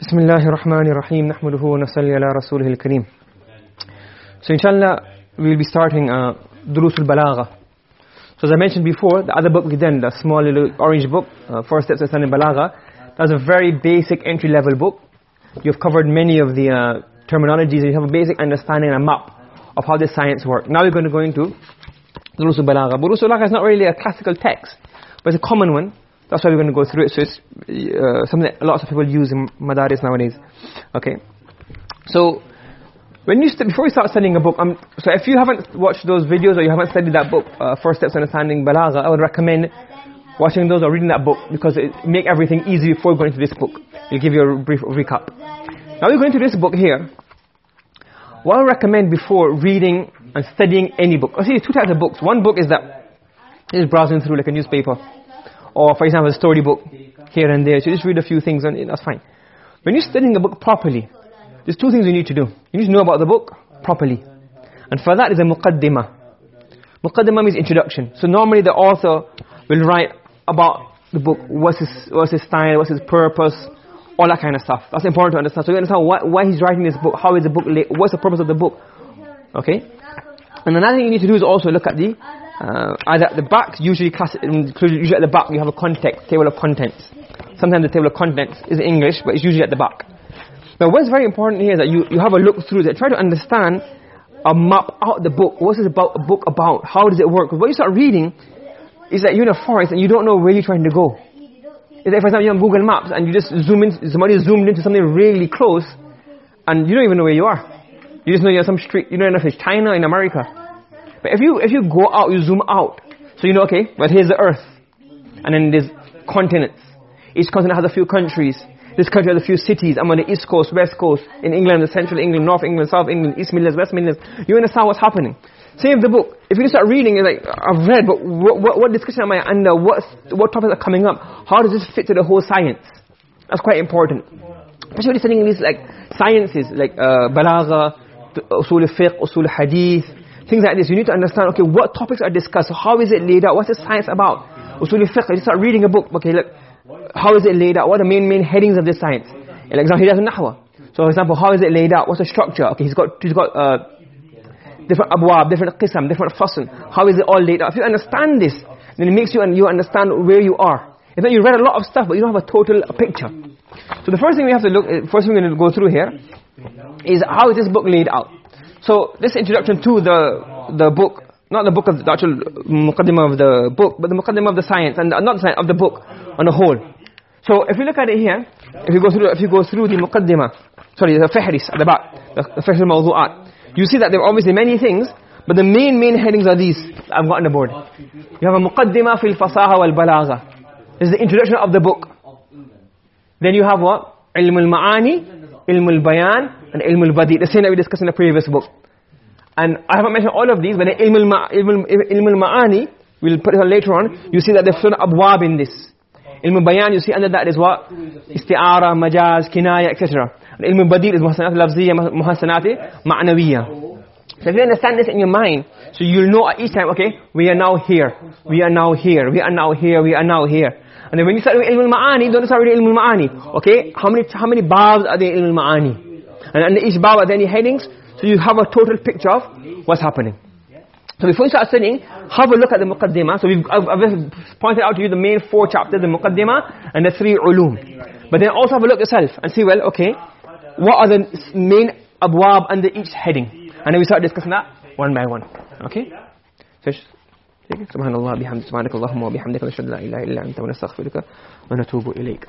بسم الله الرحمن الرحيم نحمده ونصلي على رسوله الكريم So inshallah we'll be starting uh, Durus al-Balagha So as I mentioned before the other book we done the small little orange book uh, Four Steps to Understanding Balagha That's a very basic entry level book You've covered many of the uh, terminologies and you have a basic understanding and a map of how this science works Now we're going to go into Durus al-Balagha Durus al-Balagha is not really a classical text but it's a common one that's why we're going to go through it. So it's uh, something that lots of people use in madaris nowadays. Okay. So when you before you start studying a book, um, so if you haven't watched those videos or you haven't studied that book, uh, Four Steps Understanding Balagha, I would recommend watching those or reading that book because it make everything easy before going to this book. It'll give you a brief recap. Now we're going to this book here. What I recommend before reading and studying any book. I see two types of books. One book is that is browsing through like a newspaper or for example a storybook here and there. So just read a few things and that's fine. When you're studying a book properly, there's two things you need to do. You need to know about the book properly. And for that is a muqaddimah. Muqaddimah means introduction. So normally the author will write about the book, what's his, what's his style, what's his purpose, all that kind of stuff. That's important to understand. So you understand why, why he's writing this book, how is the book, what's the purpose of the book. Okay? And another thing you need to do is also look at the uh, either at the back, usually, class, usually at the back you have a context, table of contents. Sometimes the table of contents is in English, but it's usually at the back. Now what's very important here is that you, you have a look through that, try to understand a map out the book. What's this about, a book about? How does it work? When you start reading, is that you're in a forest and you don't know where you're trying to go. Is for example you're on Google Maps and you just zoom in, somebody zoomed into something really close and you don't even know where you are. You just know you're on some street, you don't know if it's China in America. But if you if you go out, you zoom out. So you know, okay, well here's the earth. And then there's continents. Each continent has a few countries. This country has a few cities. I'm on the east coast, west coast, in England, the central England, north England, south England, east Midlands, west Midlands. You understand what's happening. Same with the book. If you start reading, it's like, I've read, but what, what, what discussion am I under? What, what topics are coming up? How does this fit to the whole science? That's quite important. Especially studying these like sciences, like uh, balagha, usul fiqh, usul hadith, things like this. You need to understand, okay, what topics are discussed? How is it laid out? What's the science about? Usul fiqh, you start reading a book. Okay, look, how is it laid out? What are the main, main headings of this science? For example, he does nahwa. So for example, how is it laid out? What's the structure? Okay, he's got, he's got, uh, different abwab, different qisam, different fasl. How is it all laid out? If you understand this, then it makes you, and you understand where you are. If you read a lot of stuff, but you don't have a total picture. So the first thing we have to look, first thing we're going to go through here, is how is this book laid out? So this introduction to the the book, not the book of the actual muqaddimah of the book, but the muqaddimah of the science and not the science of the book on the whole. So if you look at it here, if you go through if you go through the muqaddimah, sorry, the fihris at the back, the, the al-mawdu'at, you see that there are obviously many things, but the main main headings are these I've got on the board. You have a muqaddimah fil fasaha wal balagha. Is the introduction of the book. Then you have what? Ilm al-ma'ani ilm al-bayan and ilm al-badi the same that we discussed in the previous book. And I haven't mentioned all of these but ilm al-ma'ani we'll put it on later on. You see that there's certain abwab in this. Ilm al-bayan you see under that is what? Isti'ara majaz kinaya etc and ilm al-badi is muhassanat lafziyya muhassanat ma'nawiyya. So if you understand this in your mind so you'll know at each time okay we are now here. We are now here. We are now here. We are now here. And then when you start with ilm al-ma'ani, don't start with ilm al-ma'ani. Okay? How many how many babs are there in ilm al-ma'ani? And under each bab are there any headings? So you have a total picture of what's happening. So before you start studying, have a look at the muqaddimah. So we've, I've, I've pointed out to you the main four chapters, the muqaddimah and the three ulum. But then also have a look yourself and see, well, okay, what are the main abwab under each heading? And then we start discussing that one by one. Okay? So سبحان الله بحمد سبحانك اللهم وبحمدك نشهد لا اله الا انت ونستغفرك ونتوب اليك